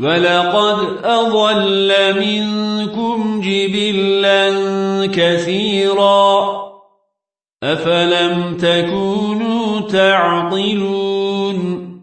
ولقد أضل منكم جبلا كثيرا. أفلم تكونوا تعقلون؟